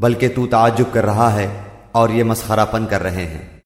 بلکہ تو تعجب کر رہا ہے اور یہ مسخرہ پن کر رہے ہیں۔